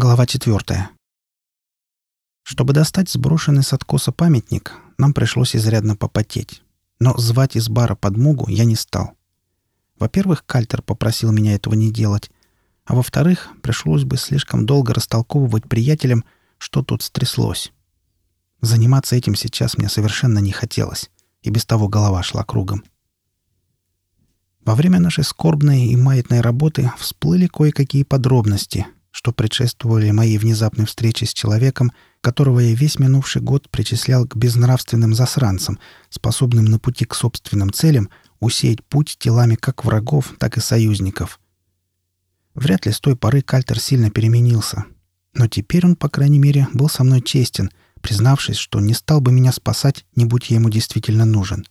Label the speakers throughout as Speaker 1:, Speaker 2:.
Speaker 1: Глава четвертая. Чтобы достать сброшенный с откоса памятник, нам пришлось изрядно попотеть. Но звать из бара подмогу я не стал. Во-первых, Кальтер попросил меня этого не делать, а во-вторых, пришлось бы слишком долго растолковывать приятелям, что тут стряслось. Заниматься этим сейчас мне совершенно не хотелось, и без того голова шла кругом. Во время нашей скорбной и маятной работы всплыли кое-какие подробности, что предшествовали моей внезапной встрече с человеком, которого я весь минувший год причислял к безнравственным засранцам, способным на пути к собственным целям усеять путь телами как врагов, так и союзников. Вряд ли с той поры Кальтер сильно переменился. Но теперь он, по крайней мере, был со мной честен, признавшись, что не стал бы меня спасать, не будь я ему действительно нужен.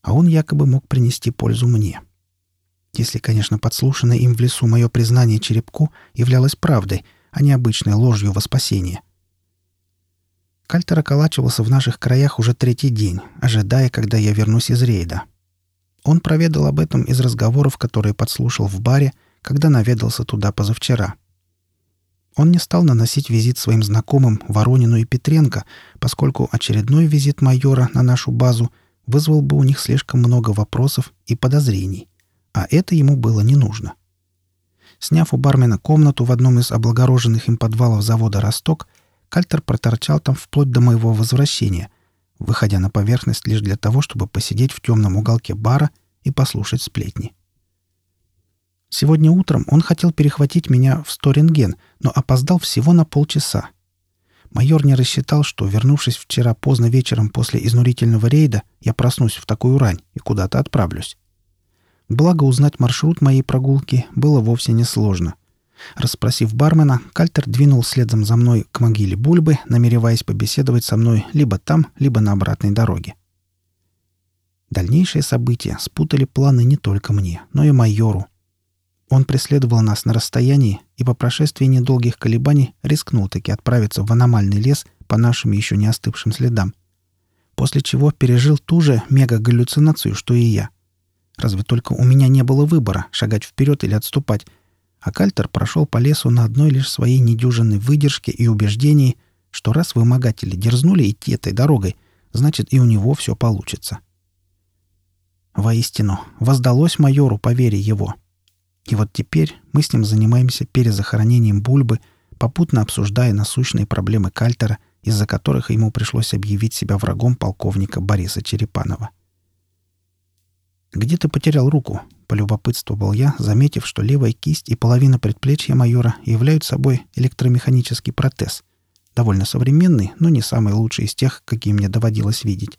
Speaker 1: А он якобы мог принести пользу мне. Если, конечно, подслушанное им в лесу мое признание черепку являлось правдой, а не обычной ложью во спасение — Кальтер околачивался в наших краях уже третий день, ожидая, когда я вернусь из рейда. Он проведал об этом из разговоров, которые подслушал в баре, когда наведался туда позавчера. Он не стал наносить визит своим знакомым Воронину и Петренко, поскольку очередной визит майора на нашу базу вызвал бы у них слишком много вопросов и подозрений, а это ему было не нужно. Сняв у бармена комнату в одном из облагороженных им подвалов завода «Росток», Кальтер проторчал там вплоть до моего возвращения, выходя на поверхность лишь для того, чтобы посидеть в темном уголке бара и послушать сплетни. Сегодня утром он хотел перехватить меня в Сторинген, но опоздал всего на полчаса. Майор не рассчитал, что, вернувшись вчера поздно вечером после изнурительного рейда, я проснусь в такую рань и куда-то отправлюсь. Благо узнать маршрут моей прогулки было вовсе несложно. Расспросив бармена, Кальтер двинул следом за мной к могиле Бульбы, намереваясь побеседовать со мной либо там, либо на обратной дороге. Дальнейшие события спутали планы не только мне, но и майору. Он преследовал нас на расстоянии и по прошествии недолгих колебаний рискнул таки отправиться в аномальный лес по нашим еще не остывшим следам. После чего пережил ту же мега-галлюцинацию, что и я. Разве только у меня не было выбора, шагать вперед или отступать, а Кальтер прошел по лесу на одной лишь своей недюжинной выдержке и убеждении, что раз вымогатели дерзнули идти этой дорогой, значит и у него все получится. Воистину, воздалось майору по вере его. И вот теперь мы с ним занимаемся перезахоронением Бульбы, попутно обсуждая насущные проблемы Кальтера, из-за которых ему пришлось объявить себя врагом полковника Бориса Черепанова. «Где ты потерял руку?» полюбопытствовал я, заметив, что левая кисть и половина предплечья майора являются собой электромеханический протез. Довольно современный, но не самый лучший из тех, какие мне доводилось видеть.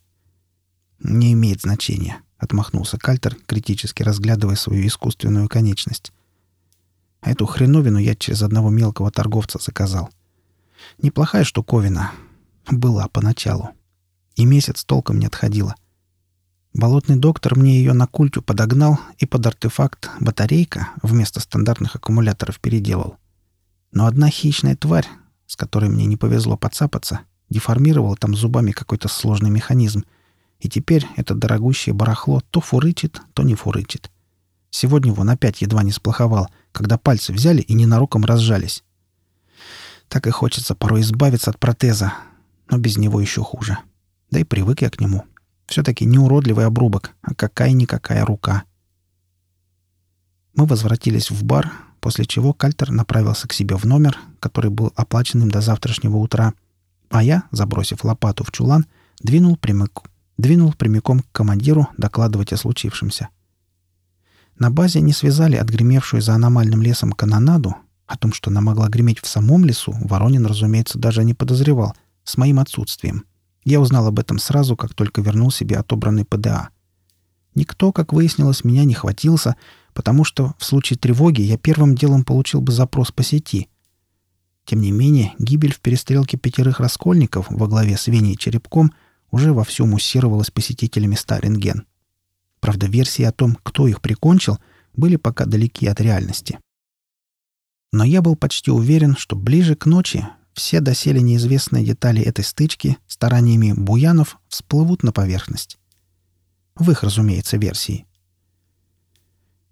Speaker 1: «Не имеет значения», — отмахнулся Кальтер, критически разглядывая свою искусственную конечность. «А эту хреновину я через одного мелкого торговца заказал. Неплохая штуковина. Была поначалу. И месяц толком не отходила. Болотный доктор мне ее на культю подогнал и под артефакт батарейка вместо стандартных аккумуляторов переделал. Но одна хищная тварь, с которой мне не повезло подцапаться, деформировала там зубами какой-то сложный механизм, и теперь это дорогущее барахло то фурычит, то не фурычит. Сегодня вон опять едва не сплоховал, когда пальцы взяли и ненароком разжались. Так и хочется порой избавиться от протеза, но без него еще хуже. Да и привык я к нему. — все-таки не уродливый обрубок, а какая-никакая рука. Мы возвратились в бар, после чего Кальтер направился к себе в номер, который был оплачен им до завтрашнего утра, а я, забросив лопату в чулан, двинул, прямик... двинул прямиком к командиру докладывать о случившемся. На базе не связали отгремевшую за аномальным лесом канонаду, о том, что она могла греметь в самом лесу, Воронин, разумеется, даже не подозревал, с моим отсутствием — я узнал об этом сразу, как только вернул себе отобранный ПДА. Никто, как выяснилось, меня не хватился, потому что в случае тревоги я первым делом получил бы запрос по сети. Тем не менее, гибель в перестрелке пятерых раскольников во главе с Веней Черепком уже вовсю муссировалась посетителями Старинген. Правда, версии о том, кто их прикончил, были пока далеки от реальности. Но я был почти уверен, что ближе к ночи все доселе неизвестные детали этой стычки стараниями буянов всплывут на поверхность. В их, разумеется, версии.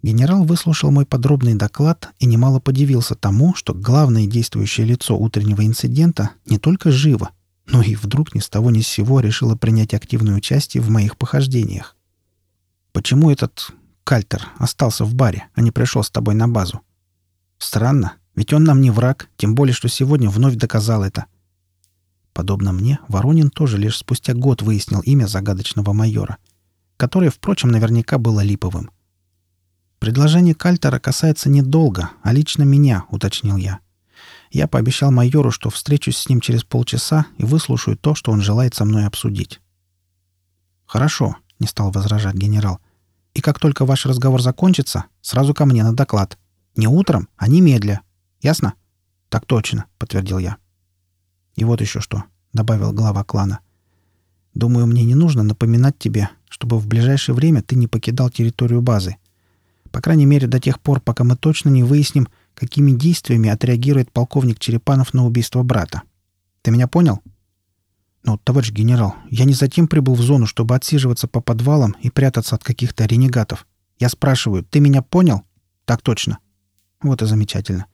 Speaker 1: Генерал выслушал мой подробный доклад и немало подивился тому, что главное действующее лицо утреннего инцидента не только живо, но и вдруг ни с того ни с сего решило принять активное участие в моих похождениях. «Почему этот Кальтер остался в баре, а не пришел с тобой на базу?» «Странно, ведь он нам не враг, тем более, что сегодня вновь доказал это». Подобно мне, Воронин тоже лишь спустя год выяснил имя загадочного майора, которое, впрочем, наверняка было липовым — «Предложение Кальтера касается недолго, а лично меня», — уточнил я. Я пообещал майору, что встречусь с ним через полчаса и выслушаю то, что он желает со мной обсудить. «Хорошо», — не стал возражать генерал. «И как только ваш разговор закончится, сразу ко мне на доклад. Не утром, а немедля. Ясно?» «Так точно», — подтвердил я. «И вот еще что», — добавил глава клана. «Думаю, мне не нужно напоминать тебе, чтобы в ближайшее время ты не покидал территорию базы. По крайней мере, до тех пор, пока мы точно не выясним, какими действиями отреагирует полковник Черепанов на убийство брата. Ты меня понял? Ну, товарищ генерал, я не затем прибыл в зону, чтобы отсиживаться по подвалам и прятаться от каких-то ренегатов. Я спрашиваю, ты меня понял? Так точно. Вот и замечательно.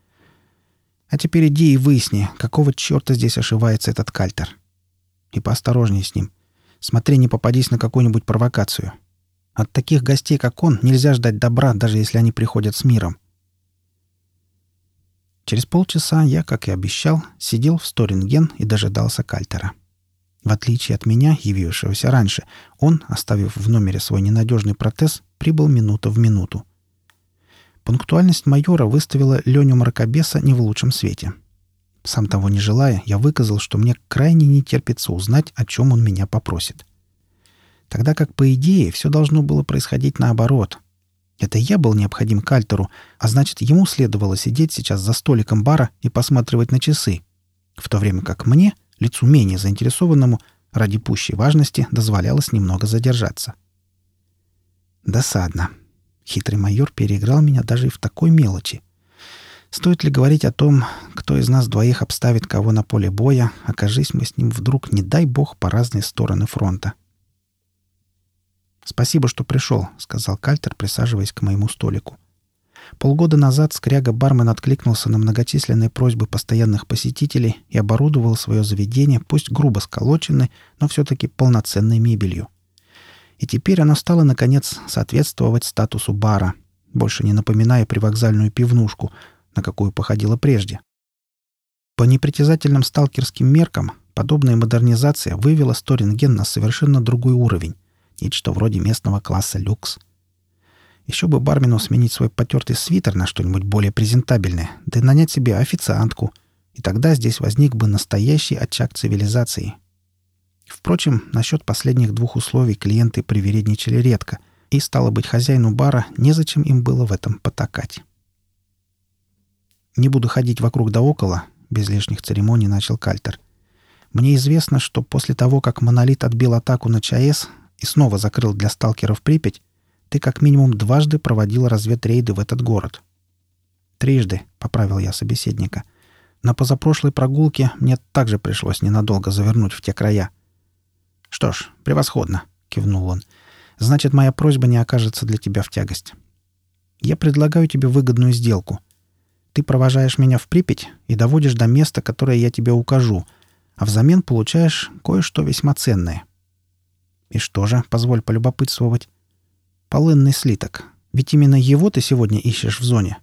Speaker 1: А теперь иди и выясни, какого черта здесь ошивается этот кальтер. И поосторожнее с ним. Смотри, не попадись на какую-нибудь провокацию. От таких гостей, как он, нельзя ждать добра, даже если они приходят с миром. Через полчаса я, как и обещал, сидел в Сторинген и дожидался Кальтера. В отличие от меня, явившегося раньше, он, оставив в номере свой ненадежный протез, прибыл минута в минуту. Пунктуальность майора выставила Леню Мракобеса не в лучшем свете. Сам того не желая, я выказал, что мне крайне не терпится узнать, о чем он меня попросит. — Тогда как, по идее, все должно было происходить наоборот. Это я был необходим Кальтеру, а значит, ему следовало сидеть сейчас за столиком бара и посматривать на часы, в то время как мне, лицу менее заинтересованному, ради пущей важности дозволялось немного задержаться. Досадно. Хитрый майор переиграл меня даже и в такой мелочи. Стоит ли говорить о том, кто из нас двоих обставит кого на поле боя, окажись мы с ним вдруг, не дай бог, по разные стороны фронта. — «Спасибо, что пришел», — сказал Кальтер, присаживаясь к моему столику. Полгода назад скряга-бармен откликнулся на многочисленные просьбы постоянных посетителей и оборудовал свое заведение, пусть грубо сколоченной, но все-таки полноценной мебелью. И теперь оно стало, наконец, соответствовать статусу бара, больше не напоминая привокзальную пивнушку, на какую походило прежде. По непритязательным сталкерским меркам подобная модернизация вывела Сторинген на совершенно другой уровень. Нечто вроде местного класса люкс. Еще бы бармену сменить свой потертый свитер на что-нибудь более презентабельное, да и нанять себе официантку. И тогда здесь возник бы настоящий очаг цивилизации. Впрочем, насчет последних двух условий клиенты привередничали редко, и, стало быть, хозяину бара незачем им было в этом потакать. «Не буду ходить вокруг да около», — без лишних церемоний начал Кальтер. «Мне известно, что после того, как «Монолит» отбил атаку на ЧАЭС, и снова закрыл для сталкеров Припять, ты как минимум дважды проводил разведрейды в этот город. Трижды, — поправил я собеседника. На позапрошлой прогулке мне также пришлось ненадолго завернуть в те края. Что ж, превосходно, — кивнул он. Значит, моя просьба не окажется для тебя в тягость. Я предлагаю тебе выгодную сделку. Ты провожаешь меня в Припять и доводишь до места, которое я тебе укажу, а взамен получаешь кое-что весьма ценное. И что же, позволь полюбопытствовать? Полынный слиток. Ведь именно его ты сегодня ищешь в зоне.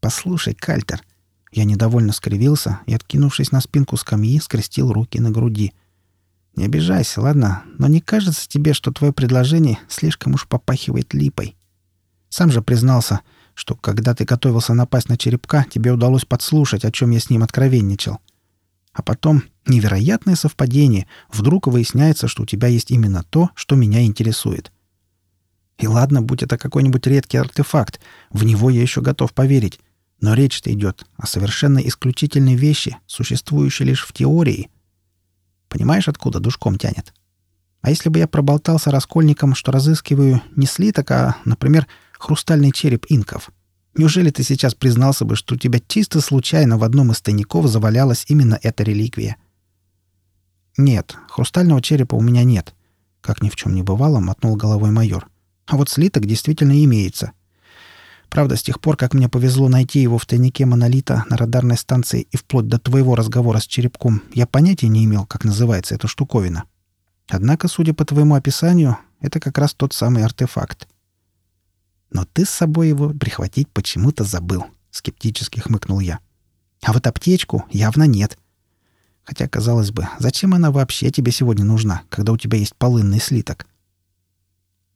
Speaker 1: Послушай, Кальтер. Я недовольно скривился и, откинувшись на спинку скамьи, скрестил руки на груди. Не обижайся, ладно? Но не кажется тебе, что твое предложение слишком уж попахивает липой? Сам же признался, что когда ты готовился напасть на черепка, тебе удалось подслушать, о чем я с ним откровенничал. — а потом, невероятное совпадение, вдруг выясняется, что у тебя есть именно то, что меня интересует. И ладно, будь это какой-нибудь редкий артефакт, в него я еще готов поверить. Но речь-то идет о совершенно исключительной вещи, существующей лишь в теории. Понимаешь, откуда душком тянет? А если бы я проболтался раскольником, что разыскиваю не слиток, а, например, хрустальный череп инков — Неужели ты сейчас признался бы, что у тебя чисто случайно в одном из тайников завалялась именно эта реликвия? Нет, хрустального черепа у меня нет. Как ни в чем не бывало, мотнул головой майор. А вот слиток действительно имеется. Правда, с тех пор, как мне повезло найти его в тайнике монолита на радарной станции и вплоть до твоего разговора с черепком, я понятия не имел, как называется эта штуковина. Однако, судя по твоему описанию, это как раз тот самый артефакт. Но ты с собой его прихватить почему-то забыл, скептически хмыкнул я. А вот аптечку явно нет. Хотя, казалось бы, зачем она вообще тебе сегодня нужна, когда у тебя есть полынный слиток?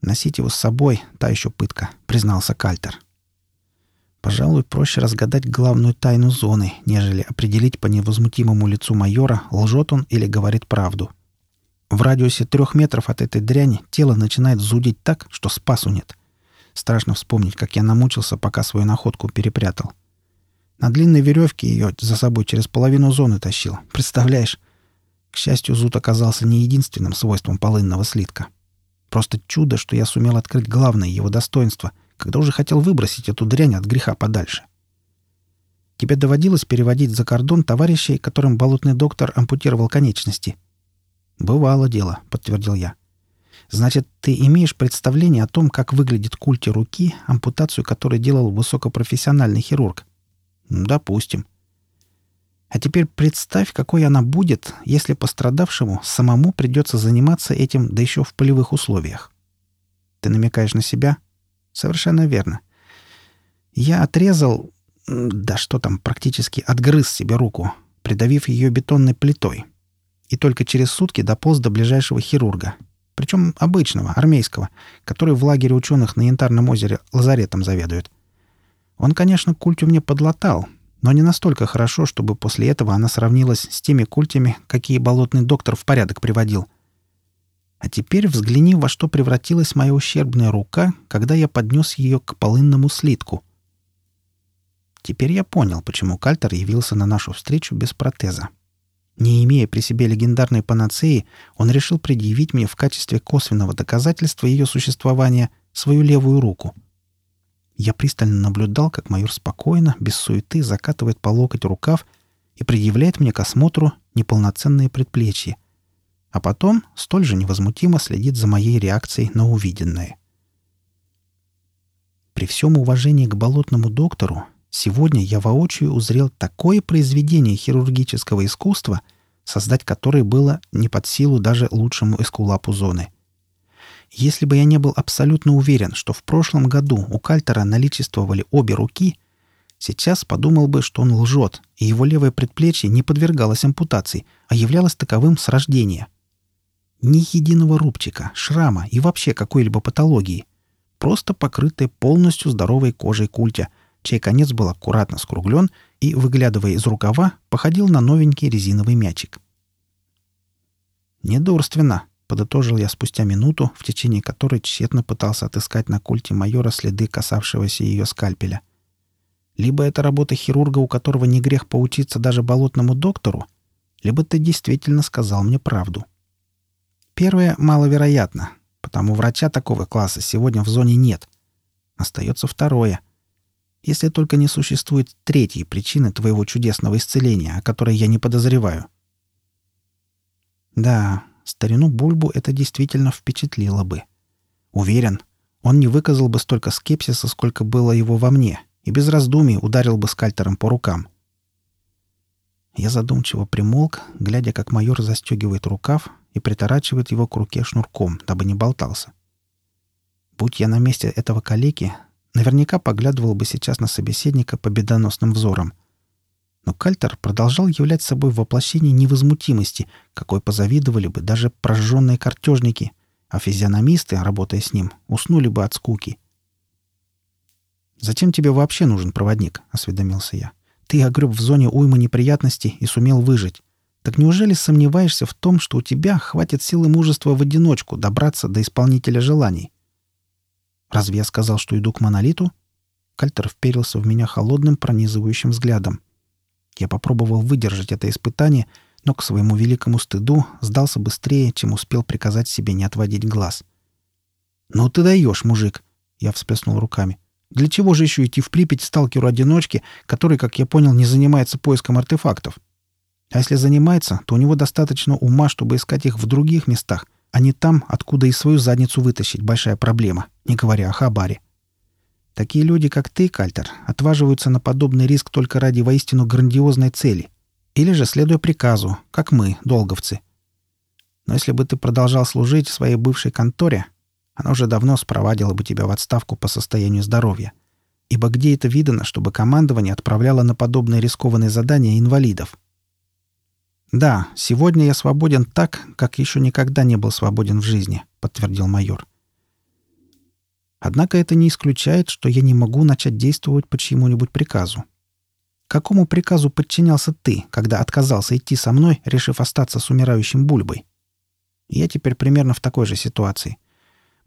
Speaker 1: Носить его с собой — та еще пытка, признался Кальтер. Пожалуй, проще разгадать главную тайну зоны, нежели определить по невозмутимому лицу майора, лжет он или говорит правду. В радиусе трех метров от этой дряни тело начинает зудить так, что спасу нет. Страшно вспомнить, как я намучился, пока свою находку перепрятал. На длинной веревке ее за собой через половину зоны тащил. Представляешь? К счастью, зуд оказался не единственным свойством полынного слитка. Просто чудо, что я сумел открыть главное его достоинство — когда уже хотел выбросить эту дрянь от греха подальше. Тебе доводилось переводить за кордон товарищей, которым болотный доктор ампутировал конечности? Бывало дело, подтвердил я. Значит, ты имеешь представление о том, как выглядит культи руки, ампутацию которой делал высокопрофессиональный хирург? Допустим. А теперь представь, какой она будет, если пострадавшему самому придется заниматься этим, да еще в полевых условиях. Ты намекаешь на себя? Совершенно верно. Я отрезал... Да что там, практически отгрыз себе руку, придавив ее бетонной плитой. И только через сутки дополз до ближайшего хирурга. Причем обычного, армейского, который в лагере ученых на Янтарном озере лазаретом заведует. Он, конечно, культю мне подлатал, но не настолько хорошо, чтобы после этого она сравнилась с теми культями, какие болотный доктор в порядок приводил — а теперь взгляни, во что превратилась моя ущербная рука, когда я поднес ее к полынному слитку. Теперь я понял, почему Кальтер явился на нашу встречу без протеза. Не имея при себе легендарной панацеи, он решил предъявить мне в качестве косвенного доказательства ее существования свою левую руку. Я пристально наблюдал, как майор спокойно, без суеты, закатывает по локоть рукав и предъявляет мне к осмотру неполноценные предплечья — а потом столь же невозмутимо следит за моей реакцией на увиденное. При всем уважении к болотному доктору, сегодня я воочию узрел такое произведение хирургического искусства, создать которое было не под силу даже лучшему эскулапу зоны. Если бы я не был абсолютно уверен, что в прошлом году у Кальтера наличествовали обе руки, сейчас подумал бы, что он лжет, и его левое предплечье не подвергалось ампутации, а являлось таковым с рождения — ни единого рубчика, шрама и вообще какой-либо патологии. Просто покрытая полностью здоровой кожей культя, чей конец был аккуратно скруглен и, выглядывая из рукава, походил на новенький резиновый мячик. «Недурственно», — подытожил я спустя минуту, в течение которой тщетно пытался отыскать на культе майора следы касавшегося ее скальпеля. «Либо это работа хирурга, у которого не грех поучиться даже болотному доктору, либо ты действительно сказал мне правду». Первое маловероятно, потому врача такого класса сегодня в зоне нет. Остается второе. Если только не существует третьей причины твоего чудесного исцеления, о которой я не подозреваю. Да, старину Бульбу это действительно впечатлило бы. Уверен, он не выказал бы столько скепсиса, сколько было его во мне, и без раздумий ударил бы скальтером по рукам. Я задумчиво примолк, глядя, как майор застегивает рукав и приторачивает его к руке шнурком, дабы не болтался. Будь я на месте этого калеки, наверняка поглядывал бы сейчас на собеседника победоносным взором. Но Кальтер продолжал являть собой воплощение невозмутимости, какой позавидовали бы даже прожженные картежники, а физиономисты, работая с ним, уснули бы от скуки. «Зачем тебе вообще нужен проводник?» — осведомился я. «Ты огреб в зоне уймы неприятностей и сумел выжить. Так неужели сомневаешься в том, что у тебя хватит силы мужества в одиночку добраться до исполнителя желаний? Разве я сказал, что иду к монолиту? Кальтер вперился в меня холодным, пронизывающим взглядом. Я попробовал выдержать это испытание, но к своему великому стыду сдался быстрее, чем успел приказать себе не отводить глаз. «Ну ты даешь, мужик!» — я всплеснул руками. «Для чего же еще идти в Припять сталкеру-одиночке, который, как я понял, не занимается поиском артефактов?» А если занимается, то у него достаточно ума, чтобы искать их в других местах, а не там, откуда и свою задницу вытащить большая проблема, не говоря о хабаре. Такие люди, как ты, Кальтер, отваживаются на подобный риск только ради воистину грандиозной цели. Или же следуя приказу, как мы, долговцы. Но если бы ты продолжал служить в своей бывшей конторе, она уже давно спровадила бы тебя в отставку по состоянию здоровья. Ибо где это видано, чтобы командование отправляло на подобные рискованные задания инвалидов? «Да, сегодня я свободен так, как еще никогда не был свободен в жизни», — подтвердил майор. «Однако это не исключает, что я не могу начать действовать по чьему-нибудь приказу. Какому приказу подчинялся ты, когда отказался идти со мной, решив остаться с умирающим Бульбой? Я теперь примерно в такой же ситуации.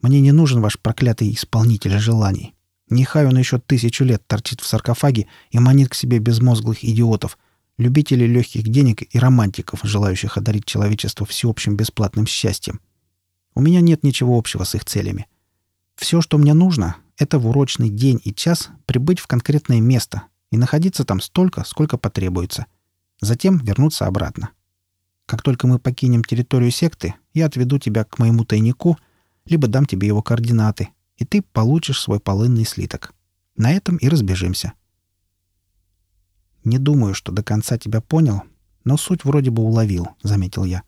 Speaker 1: Мне не нужен ваш проклятый исполнитель желаний. Нехай он еще тысячу лет торчит в саркофаге и манит к себе безмозглых идиотов, любителей легких денег и романтиков, желающих одарить человечество всеобщим бесплатным счастьем. У меня нет ничего общего с их целями. Все, что мне нужно, это в урочный день и час прибыть в конкретное место и находиться там столько, сколько потребуется. Затем вернуться обратно. Как только мы покинем территорию секты, я отведу тебя к моему тайнику — либо дам тебе его координаты, и ты получишь свой полынный слиток. На этом и разбежимся. Не думаю, что до конца тебя понял, но суть вроде бы уловил, заметил я.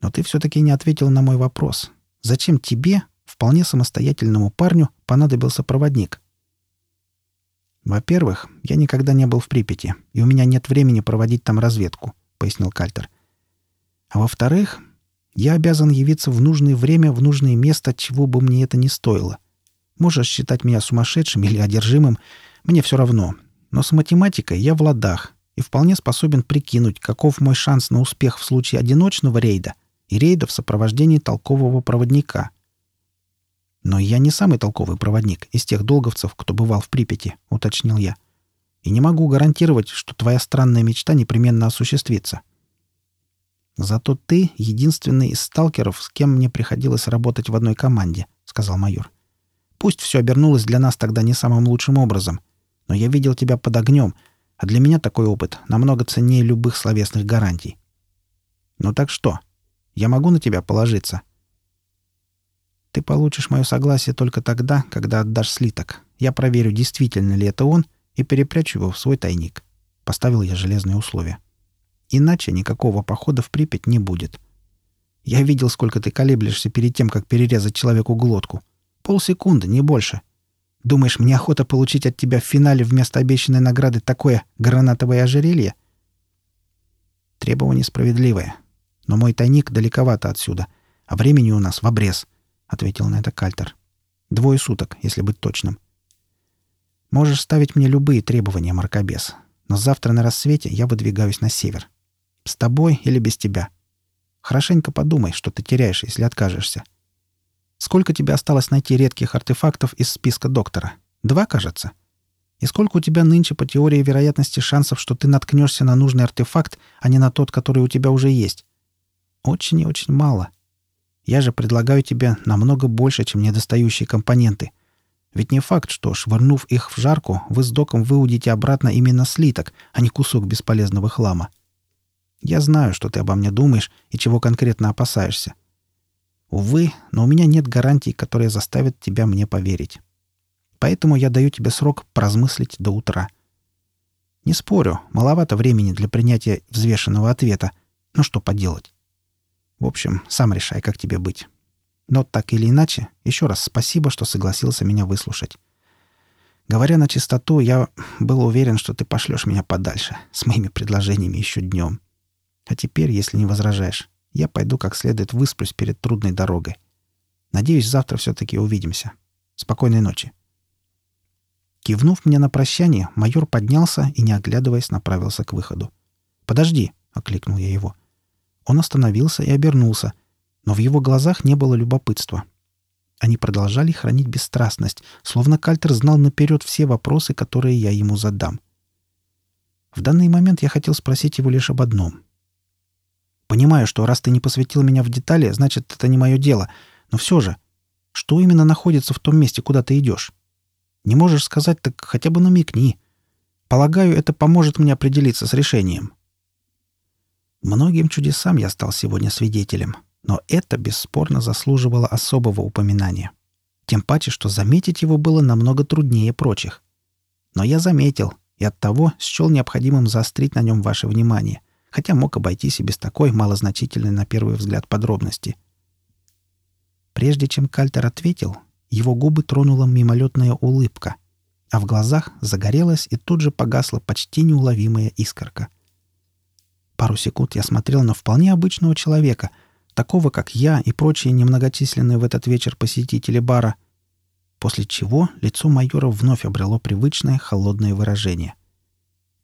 Speaker 1: Но ты все-таки не ответил на мой вопрос. Зачем тебе, вполне самостоятельному парню, понадобился проводник? Во-первых, я никогда не был в Припяти, и у меня нет времени проводить там разведку, пояснил Кальтер. А во-вторых, я обязан явиться в нужное время в нужное место, чего бы мне это ни стоило. Можешь считать меня сумасшедшим или одержимым, мне все равно. Но с математикой я в ладах и вполне способен прикинуть, каков мой шанс на успех в случае одиночного рейда и рейда в сопровождении толкового проводника. Но я не самый толковый проводник из тех долговцев, кто бывал в Припяти, уточнил я. И не могу гарантировать, что твоя странная мечта непременно осуществится. — «Зато ты — единственный из сталкеров, с кем мне приходилось работать в одной команде», — сказал майор. «Пусть все обернулось для нас тогда не самым лучшим образом, но я видел тебя под огнем, а для меня такой опыт намного ценнее любых словесных гарантий. Ну так что? Я могу на тебя положиться?» «Ты получишь мое согласие только тогда, когда отдашь слиток. Я проверю, действительно ли это он, и перепрячу его в свой тайник». Поставил я железные условия. Иначе никакого похода в Припять не будет. Я видел, сколько ты колеблешься перед тем, как перерезать человеку глотку. Полсекунды, не больше. Думаешь, мне охота получить от тебя в финале вместо обещанной награды такое гранатовое ожерелье? Требование справедливое. Но мой тайник далековато отсюда, а времени у нас в обрез, — ответил на это Кальтер. Двое суток, если быть точным. Можешь ставить мне любые требования, Маркобес, но завтра на рассвете я выдвигаюсь на север. С тобой или без тебя. Хорошенько подумай, что ты теряешь, если откажешься. Сколько тебе осталось найти редких артефактов из списка доктора? Два, кажется. И сколько у тебя нынче по теории вероятности шансов, что ты наткнешься на нужный артефакт, а не на тот, который у тебя уже есть? Очень и очень мало. Я же предлагаю тебе намного больше, чем недостающие компоненты. Ведь не факт, что, швырнув их в жарку, вы с доком выудите обратно именно слиток, а не кусок бесполезного хлама. — я знаю, что ты обо мне думаешь и чего конкретно опасаешься. Увы, но у меня нет гарантий, которые заставят тебя мне поверить. Поэтому я даю тебе срок поразмыслить до утра. Не спорю, маловато времени для принятия взвешенного ответа. Но что поделать? В общем, сам решай, как тебе быть. Но так или иначе, еще раз спасибо, что согласился меня выслушать. Говоря на чистоту, я был уверен, что ты пошлешь меня подальше с моими предложениями еще днем. А теперь, если не возражаешь, я пойду как следует высплюсь перед трудной дорогой. Надеюсь, завтра все-таки увидимся. Спокойной ночи». Кивнув мне на прощание, майор поднялся и, не оглядываясь, направился к выходу. «Подожди!» — окликнул я его. Он остановился и обернулся, но в его глазах не было любопытства. Они продолжали хранить бесстрастность, словно Кальтер знал наперед все вопросы, которые я ему задам. В данный момент я хотел спросить его лишь об одном. Понимаю, что раз ты не посвятил меня в детали, значит, это не мое дело. Но все же, что именно находится в том месте, куда ты идешь? Не можешь сказать, так хотя бы намекни. Полагаю, это поможет мне определиться с решением. Многим чудесам я стал сегодня свидетелем, но это бесспорно заслуживало особого упоминания. Тем паче, что заметить его было намного труднее прочих. Но я заметил, и оттого счел необходимым заострить на нем ваше внимание, хотя мог обойтись и без такой малозначительной на первый взгляд подробности. Прежде чем Кальтер ответил, его губы тронула мимолетная улыбка, а в глазах загорелась и тут же погасла почти неуловимая искорка. Пару секунд я смотрел на вполне обычного человека, такого, как я и прочие немногочисленные в этот вечер посетители бара, после чего лицо майора вновь обрело привычное холодное выражение.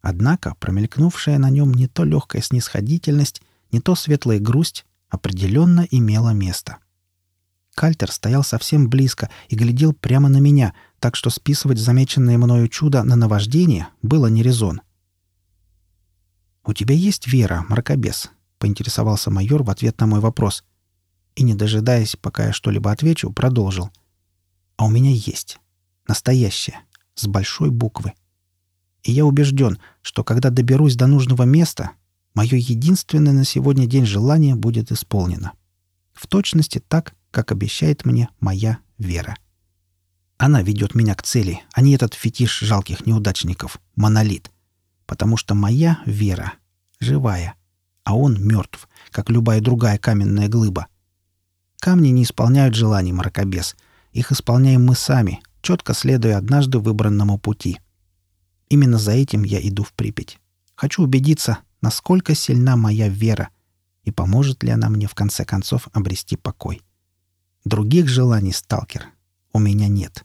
Speaker 1: Однако промелькнувшая на нем не то легкая снисходительность, не то светлая грусть определенно имела место. Кальтер стоял совсем близко и глядел прямо на меня, так что списывать замеченное мною чудо на наваждение было не резон. «У тебя есть вера, мракобес?» — поинтересовался майор в ответ на мой вопрос. И, не дожидаясь, пока я что-либо отвечу, продолжил. «А у меня есть. Настоящая. С большой буквы. И я убежден, что когда доберусь до нужного места, мое единственное на сегодня день желание будет исполнено. В точности так, как обещает мне моя вера. Она ведет меня к цели, а не этот фетиш жалких неудачников, монолит. Потому что моя вера живая, а он мертв, как любая другая каменная глыба. Камни не исполняют желаний мракобес. Их исполняем мы сами, четко следуя однажды выбранному пути. Именно за этим я иду в Припять. Хочу убедиться, насколько сильна моя вера и поможет ли она мне в конце концов обрести покой. Других желаний, сталкер, у меня нет.